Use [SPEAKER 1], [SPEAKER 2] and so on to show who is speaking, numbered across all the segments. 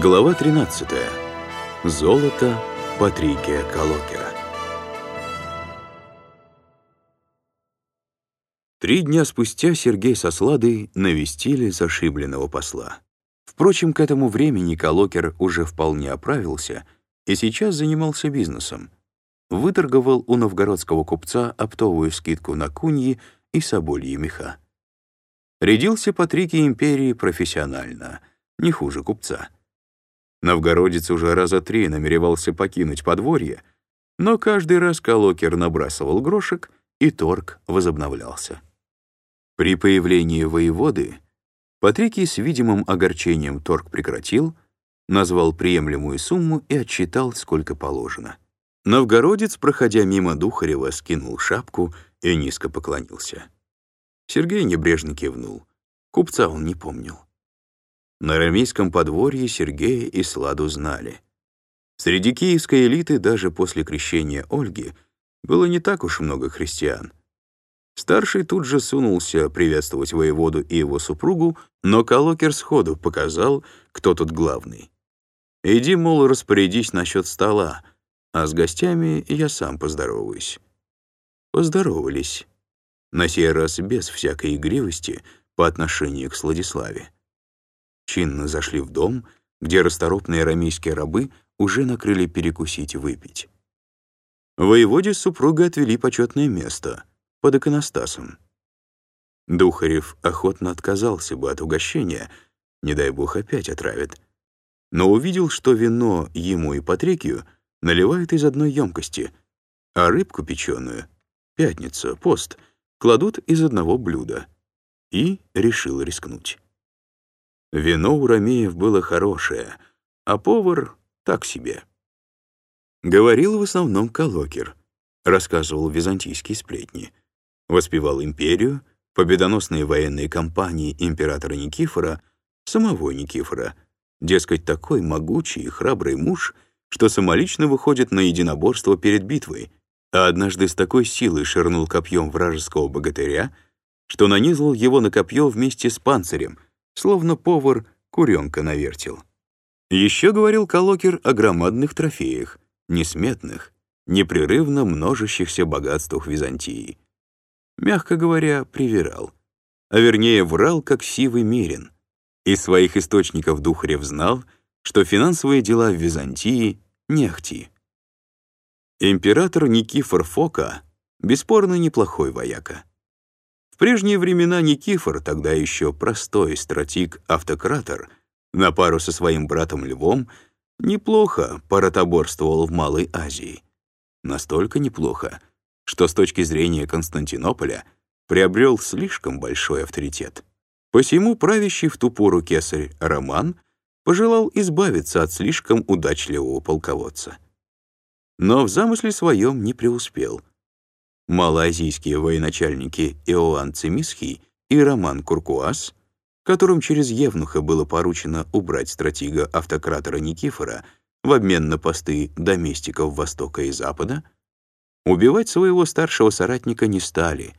[SPEAKER 1] Глава 13. Золото Патрикия Колокера. Три дня спустя Сергей со Сладой навестили зашибленного посла. Впрочем, к этому времени Колокер уже вполне оправился и сейчас занимался бизнесом. Выторговал у новгородского купца оптовую скидку на куньи и собольи меха. Рядился Патрикий империи профессионально, не хуже купца — Новгородец уже раза три намеревался покинуть подворье, но каждый раз Колокер набрасывал грошек, и торг возобновлялся. При появлении воеводы Патрикий с видимым огорчением торг прекратил, назвал приемлемую сумму и отчитал, сколько положено. Новгородец, проходя мимо Духарева, скинул шапку и низко поклонился. Сергей небрежно кивнул. Купца он не помнил. На рамейском подворье Сергея и Сладу знали. Среди киевской элиты даже после крещения Ольги было не так уж много христиан. Старший тут же сунулся приветствовать воеводу и его супругу, но Колокер сходу показал, кто тут главный. «Иди, мол, распорядись насчет стола, а с гостями я сам поздороваюсь». Поздоровались. На сей раз без всякой игривости по отношению к Сладиславе чинно зашли в дом, где расторопные рамейские рабы уже накрыли перекусить и выпить. Воеводе с супругой отвели почетное место под иконостасом. Духарев охотно отказался бы от угощения, не дай бог опять отравит, но увидел, что вино ему и Патрикию наливают из одной емкости, а рыбку печеную, пятница, пост, кладут из одного блюда, и решил рискнуть. Вино у Ромеев было хорошее, а повар — так себе. Говорил в основном Колокер, рассказывал византийские сплетни, воспевал империю, победоносные военные кампании императора Никифора, самого Никифора, дескать, такой могучий и храбрый муж, что самолично выходит на единоборство перед битвой, а однажды с такой силой ширнул копьем вражеского богатыря, что нанизал его на копье вместе с панцирем — словно повар куренка навертел. Еще говорил Колокер о громадных трофеях, несметных, непрерывно множащихся богатствах Византии. Мягко говоря, привирал. А вернее, врал, как сивый мерин. Из своих источников Духарев знал, что финансовые дела в Византии не ахти. Император Никифор Фока бесспорно неплохой вояка. В прежние времена Никифор, тогда еще простой стратик-автократор, на пару со своим братом Львом, неплохо поротоборствовал в Малой Азии. Настолько неплохо, что с точки зрения Константинополя приобрел слишком большой авторитет. Посему правящий в ту пору кесарь Роман пожелал избавиться от слишком удачливого полководца. Но в замысле своем не преуспел — малоазийские военачальники Иоанн Цимисхий и Роман Куркуас, которым через Евнуха было поручено убрать стратега-автократора Никифора в обмен на посты доместиков Востока и Запада, убивать своего старшего соратника не стали,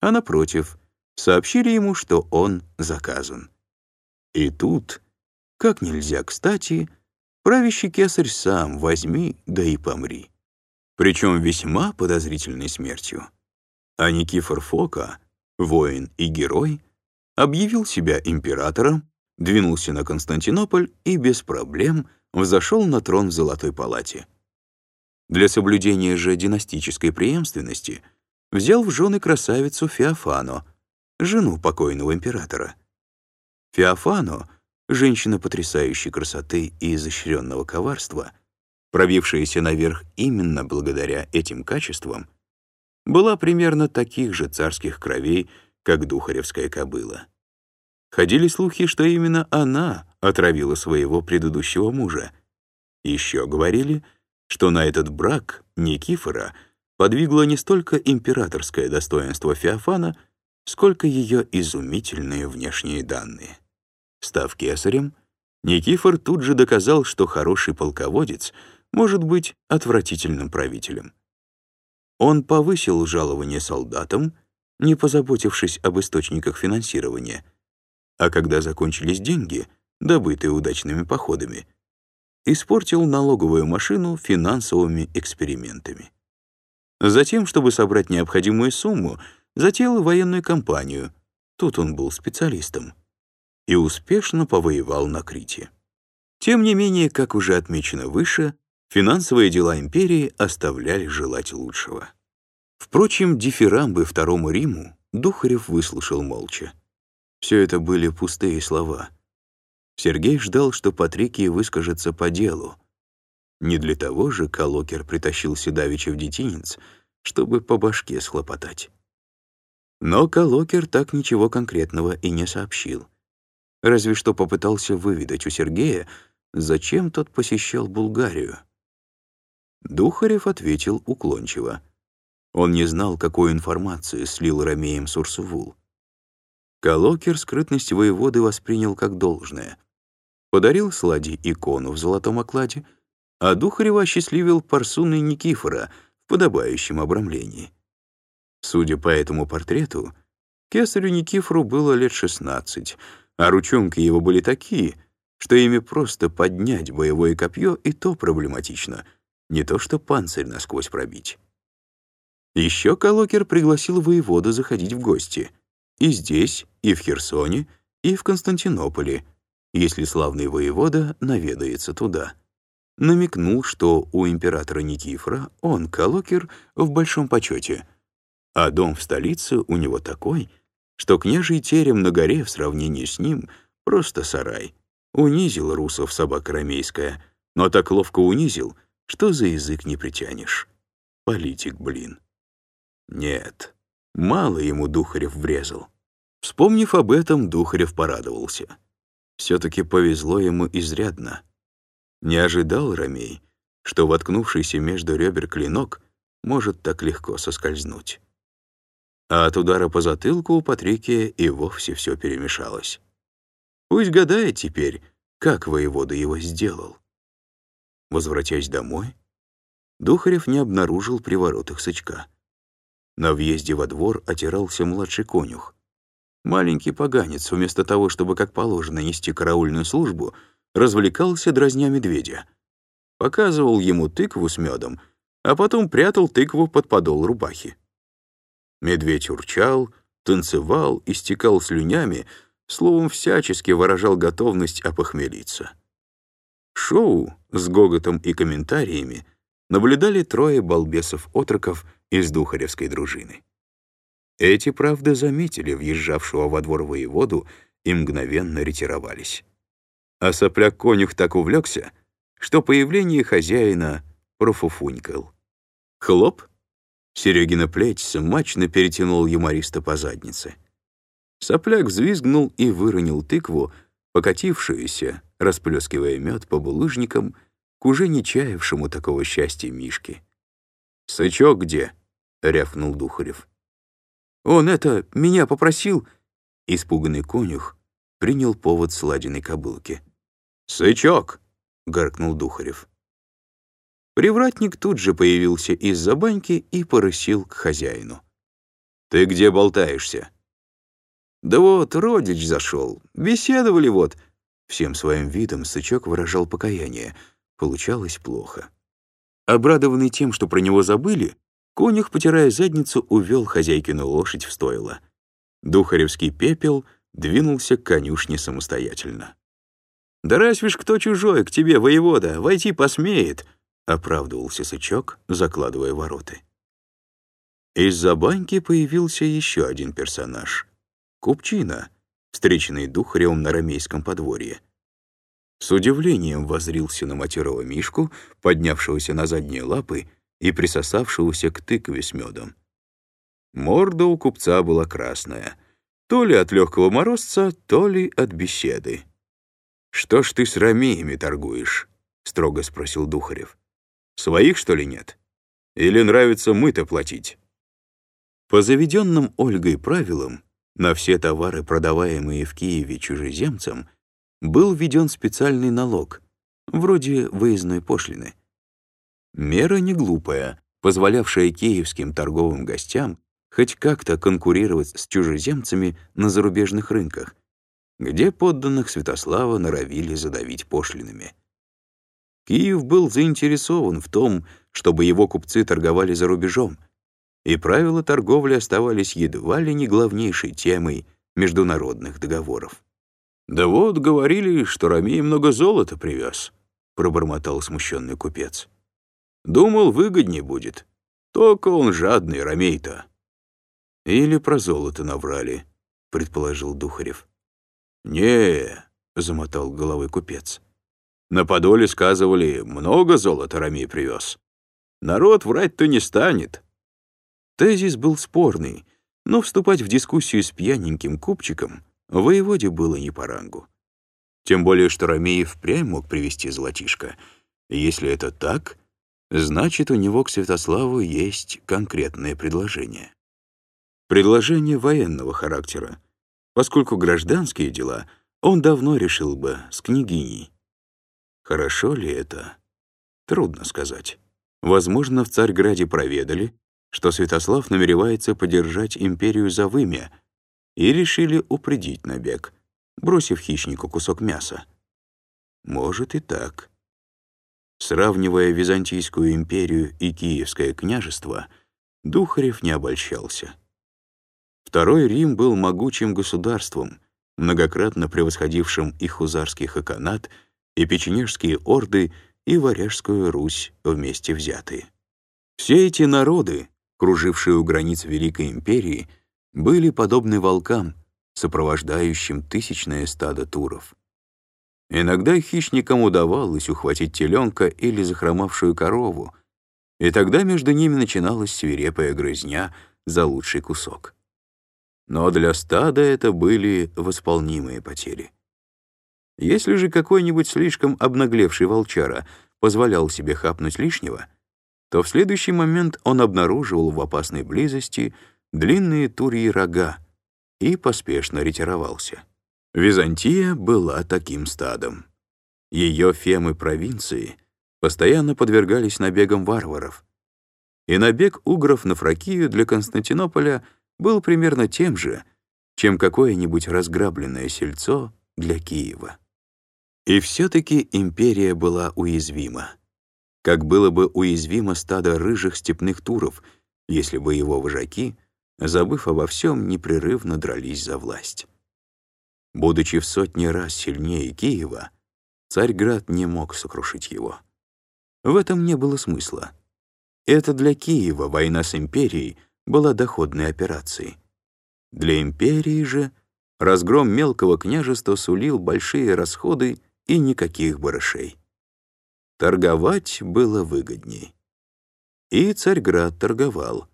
[SPEAKER 1] а, напротив, сообщили ему, что он заказан. И тут, как нельзя кстати, правящий кесарь сам возьми, да и помри причем весьма подозрительной смертью. А Никифор Фока, воин и герой, объявил себя императором, двинулся на Константинополь и без проблем взошел на трон в Золотой палате. Для соблюдения же династической преемственности взял в жены красавицу Феофано, жену покойного императора. Феофано, женщина потрясающей красоты и изощренного коварства — пробившаяся наверх именно благодаря этим качествам, была примерно таких же царских кровей, как духаревская кобыла. Ходили слухи, что именно она отравила своего предыдущего мужа. Еще говорили, что на этот брак Никифора подвигло не столько императорское достоинство Феофана, сколько ее изумительные внешние данные. Став кесарем, Никифор тут же доказал, что хороший полководец — может быть отвратительным правителем. Он повысил жалование солдатам, не позаботившись об источниках финансирования, а когда закончились деньги, добытые удачными походами, испортил налоговую машину финансовыми экспериментами. Затем, чтобы собрать необходимую сумму, затеял военную кампанию. Тут он был специалистом. И успешно повоевал на Крите. Тем не менее, как уже отмечено выше, финансовые дела империи оставляли желать лучшего. Впрочем, дифирамбы Второму Риму Духарев выслушал молча. Все это были пустые слова. Сергей ждал, что Патрикий выскажется по делу. Не для того же Колокер притащился давеча в детинец, чтобы по башке схлопотать. Но Колокер так ничего конкретного и не сообщил. Разве что попытался выведать у Сергея, зачем тот посещал Булгарию. Духарев ответил уклончиво. Он не знал, какую информацию слил Ромеем Сурсувул. Колокер скрытность воеводы воспринял как должное. Подарил Сладе икону в золотом окладе, а Духарева осчастливил Парсуной Никифора в подобающем обрамлении. Судя по этому портрету, кесарю Никифору было лет 16, а ручонки его были такие, что ими просто поднять боевое копье и то проблематично, не то что панцирь насквозь пробить. Еще Колокер пригласил воеводу заходить в гости. И здесь, и в Херсоне, и в Константинополе, если славный воевода наведается туда. Намекнул, что у императора Никифора он, Колокер, в большом почете, а дом в столице у него такой, что княжий терем на горе в сравнении с ним — просто сарай. Унизил русов собака ромейская, но так ловко унизил, что за язык не притянешь. Политик, блин. Нет, мало ему Духарев врезал. Вспомнив об этом, Духарев порадовался. Все-таки повезло ему изрядно. Не ожидал Ромей, что воткнувшийся между ребер клинок может так легко соскользнуть. А от удара по затылку у Патрикия и вовсе все перемешалось. Пусть гадает теперь, как воевода его сделал. Возвратясь домой, Духарев не обнаружил при воротах сычка. На въезде во двор отирался младший конюх. Маленький поганец, вместо того, чтобы, как положено, нести караульную службу, развлекался, дразня медведя. Показывал ему тыкву с медом, а потом прятал тыкву под подол рубахи. Медведь урчал, танцевал, истекал слюнями, словом, всячески выражал готовность опохмелиться. Шоу с гоготом и комментариями наблюдали трое балбесов-отроков из Духаревской дружины. Эти, правда, заметили въезжавшего во двор воеводу и мгновенно ретировались. А сопляк-конюх так увлекся, что появление хозяина профуфунькал. Хлоп! Серегина плеть смачно перетянул юмориста по заднице. Сопляк взвизгнул и выронил тыкву, покатившуюся, расплескивая мед по булыжникам, к уже не чаявшему такого счастья Мишке. «Сычок где?» — рявкнул Духарев. «Он это, меня попросил...» Испуганный конюх принял повод сладиной кобылки. «Сычок!» — гаркнул Духарев. Привратник тут же появился из-за баньки и порысил к хозяину. «Ты где болтаешься?» «Да вот, родич зашел. Беседовали вот». Всем своим видом Сычок выражал покаяние. Получалось плохо. Обрадованный тем, что про него забыли, конюх, потирая задницу, увел хозяйкину лошадь в стойло. Духаревский пепел двинулся к конюшне самостоятельно. «Да разве ж кто чужой к тебе, воевода, войти посмеет?» — оправдывался Сычок, закладывая вороты. Из-за баньки появился еще один персонаж — Купчина, встреченный Духаревым на рамейском подворье. С удивлением возрился на матерого Мишку, поднявшегося на задние лапы и присосавшегося к тыкве с медом. Морда у купца была красная, то ли от легкого морозца, то ли от беседы. «Что ж ты с ромеями торгуешь?» — строго спросил Духарев. «Своих, что ли, нет? Или нравится мы-то платить?» По заведенным Ольгой правилам, на все товары, продаваемые в Киеве чужеземцам, был введен специальный налог, вроде выездной пошлины. Мера не глупая, позволявшая киевским торговым гостям хоть как-то конкурировать с чужеземцами на зарубежных рынках, где подданных Святослава норовили задавить пошлинами. Киев был заинтересован в том, чтобы его купцы торговали за рубежом, и правила торговли оставались едва ли не главнейшей темой международных договоров. «Да вот, говорили, что Ромей много золота привез», — пробормотал смущенный купец. «Думал, выгоднее будет. Только он жадный, Ромей-то». «Или про золото наврали», — предположил Духарев. «Не», — замотал головой купец. «На Подоле сказывали, много золота Ромей привез. Народ врать-то не станет». Тезис был спорный, но вступать в дискуссию с пьяненьким купчиком воеводе было не по рангу. Тем более, что Ромеев впрямь мог привести золотишко. если это так, значит, у него к Святославу есть конкретное предложение. Предложение военного характера, поскольку гражданские дела он давно решил бы с княгиней. Хорошо ли это? Трудно сказать. Возможно, в Царьграде проведали, что Святослав намеревается подержать империю за вымя, и решили упредить набег, бросив хищнику кусок мяса. Может и так. Сравнивая Византийскую империю и Киевское княжество, Духарев не обольщался. Второй Рим был могучим государством, многократно превосходившим и хузарский хаканат, и печенежские орды, и Варяжскую Русь вместе взятые. Все эти народы, кружившие у границ Великой империи, были подобны волкам, сопровождающим тысячное стадо туров. Иногда хищникам удавалось ухватить теленка или захромавшую корову, и тогда между ними начиналась свирепая грызня за лучший кусок. Но для стада это были восполнимые потери. Если же какой-нибудь слишком обнаглевший волчара позволял себе хапнуть лишнего — то в следующий момент он обнаруживал в опасной близости длинные турьи рога и поспешно ретировался. Византия была таким стадом. Ее фемы провинции постоянно подвергались набегам варваров, и набег угров на Фракию для Константинополя был примерно тем же, чем какое-нибудь разграбленное сельцо для Киева. И все-таки империя была уязвима как было бы уязвимо стадо рыжих степных туров, если бы его вожаки, забыв обо всем, непрерывно дрались за власть. Будучи в сотни раз сильнее Киева, Царьград не мог сокрушить его. В этом не было смысла. Это для Киева война с империей была доходной операцией. Для империи же разгром мелкого княжества сулил большие расходы и никаких барышей. Торговать было выгодней. И Царьград торговал.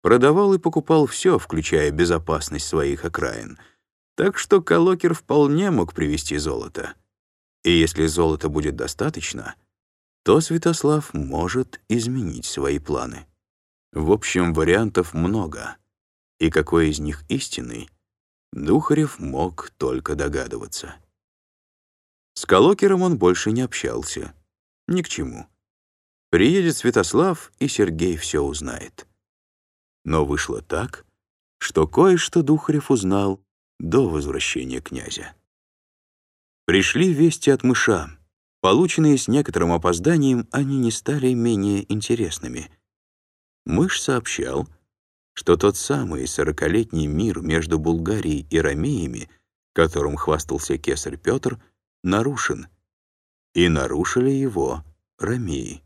[SPEAKER 1] Продавал и покупал все, включая безопасность своих окраин. Так что Колокер вполне мог привезти золото. И если золота будет достаточно, то Святослав может изменить свои планы. В общем, вариантов много. И какой из них истинный, Духарев мог только догадываться. С Колокером он больше не общался. Ни к чему. Приедет Святослав, и Сергей все узнает. Но вышло так, что кое-что Духарев узнал до возвращения князя. Пришли вести от мыша. Полученные с некоторым опозданием, они не стали менее интересными. Мышь сообщал, что тот самый сорокалетний мир между Булгарией и Ромеями, которым хвастался кесарь Петр, нарушен — и нарушили его ромеи.